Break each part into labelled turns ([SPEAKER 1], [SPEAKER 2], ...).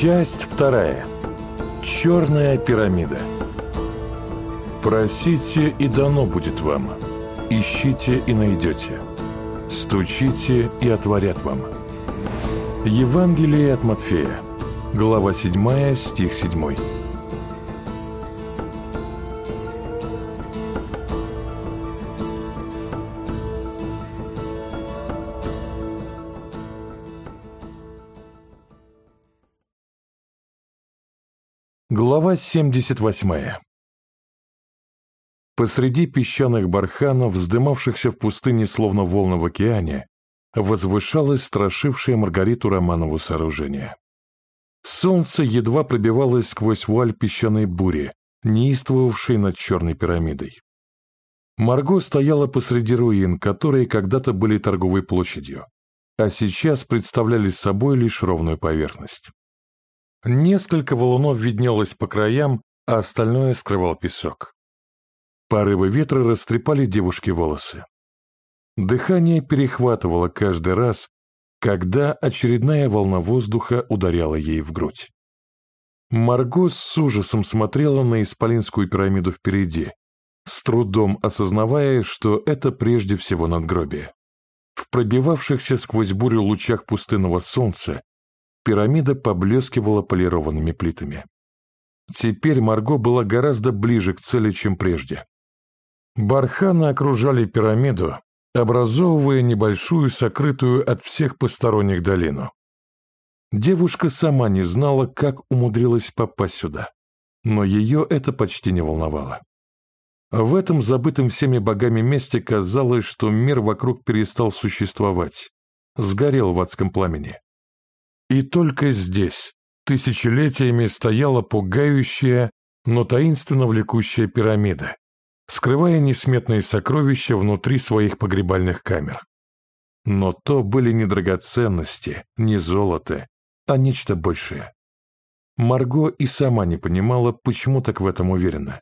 [SPEAKER 1] Часть вторая. Черная пирамида. Просите, и дано будет вам. Ищите и найдете. Стучите, и отворят вам. Евангелие от Матфея. Глава 7, стих 7. Глава 78 Посреди песчаных барханов, вздымавшихся в пустыне словно волны в океане, возвышалось страшившее Маргариту Романову сооружение. Солнце едва пробивалось сквозь вуаль песчаной бури, неистовавшей над черной пирамидой. Марго стояла посреди руин, которые когда-то были торговой площадью, а сейчас представляли собой лишь ровную поверхность. Несколько валунов виднелось по краям, а остальное скрывал песок. Порывы ветра растрепали девушке волосы. Дыхание перехватывало каждый раз, когда очередная волна воздуха ударяла ей в грудь. Марго с ужасом смотрела на Исполинскую пирамиду впереди, с трудом осознавая, что это прежде всего надгробие. В пробивавшихся сквозь бурю лучах пустынного солнца пирамида поблескивала полированными плитами. Теперь Марго была гораздо ближе к цели, чем прежде. Барханы окружали пирамиду, образовывая небольшую, сокрытую от всех посторонних долину. Девушка сама не знала, как умудрилась попасть сюда, но ее это почти не волновало. В этом забытом всеми богами месте казалось, что мир вокруг перестал существовать, сгорел в адском пламени. И только здесь тысячелетиями стояла пугающая, но таинственно влекущая пирамида, скрывая несметные сокровища внутри своих погребальных камер. Но то были не драгоценности, не золото, а нечто большее. Марго и сама не понимала, почему так в этом уверена.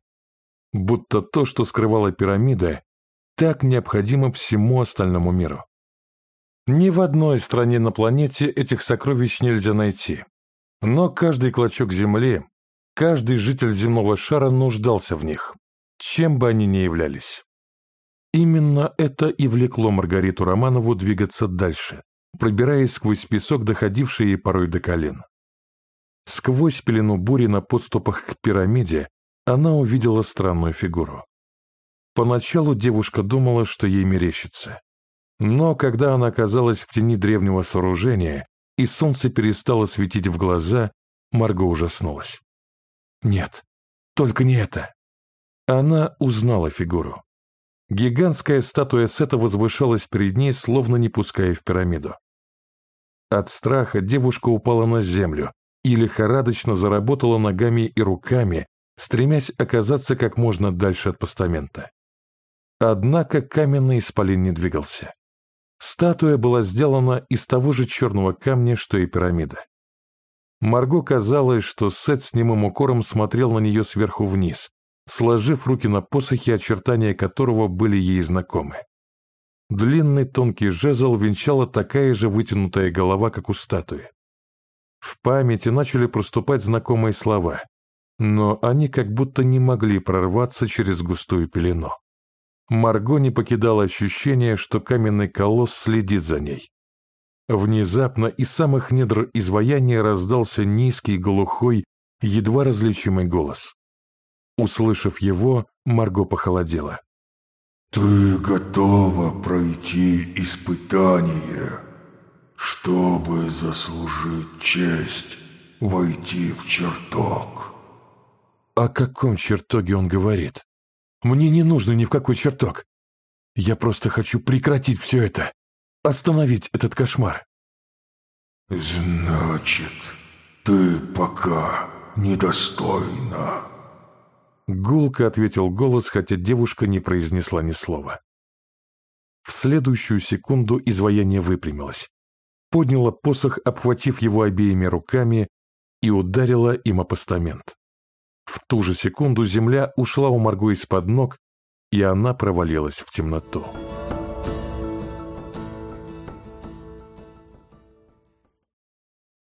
[SPEAKER 1] Будто то, что скрывала пирамида, так необходимо всему остальному миру. Ни в одной стране на планете этих сокровищ нельзя найти. Но каждый клочок земли, каждый житель земного шара нуждался в них, чем бы они ни являлись. Именно это и влекло Маргариту Романову двигаться дальше, пробираясь сквозь песок, доходивший ей порой до колен. Сквозь пелену бури на подступах к пирамиде она увидела странную фигуру. Поначалу девушка думала, что ей мерещится. Но когда она оказалась в тени древнего сооружения и солнце перестало светить в глаза, Марго ужаснулась. Нет, только не это. Она узнала фигуру. Гигантская статуя Сета возвышалась перед ней, словно не пуская в пирамиду. От страха девушка упала на землю и лихорадочно заработала ногами и руками, стремясь оказаться как можно дальше от постамента. Однако каменный исполин не двигался. Статуя была сделана из того же черного камня, что и пирамида. Марго казалось, что Сет с немым укором смотрел на нее сверху вниз, сложив руки на посохе, очертания которого были ей знакомы. Длинный тонкий жезл венчала такая же вытянутая голова, как у статуи. В памяти начали проступать знакомые слова, но они как будто не могли прорваться через густую пелену. Марго не покидало ощущение, что каменный колосс следит за ней. Внезапно из самых недр изваяния раздался низкий, глухой, едва различимый голос. Услышав его, Марго похолодела.
[SPEAKER 2] «Ты готова пройти испытание, чтобы заслужить честь войти в чертог?»
[SPEAKER 1] О каком чертоге он говорит? Мне не нужно ни в какой чертог. Я просто хочу прекратить все это, остановить этот кошмар.
[SPEAKER 2] Значит, ты пока недостойна.
[SPEAKER 1] Гулко ответил голос, хотя девушка не произнесла ни слова. В следующую секунду изваяние выпрямилось, подняла посох, обхватив его обеими руками, и ударила им о постамент. В ту же секунду земля ушла у Марго из-под ног, и она провалилась в темноту.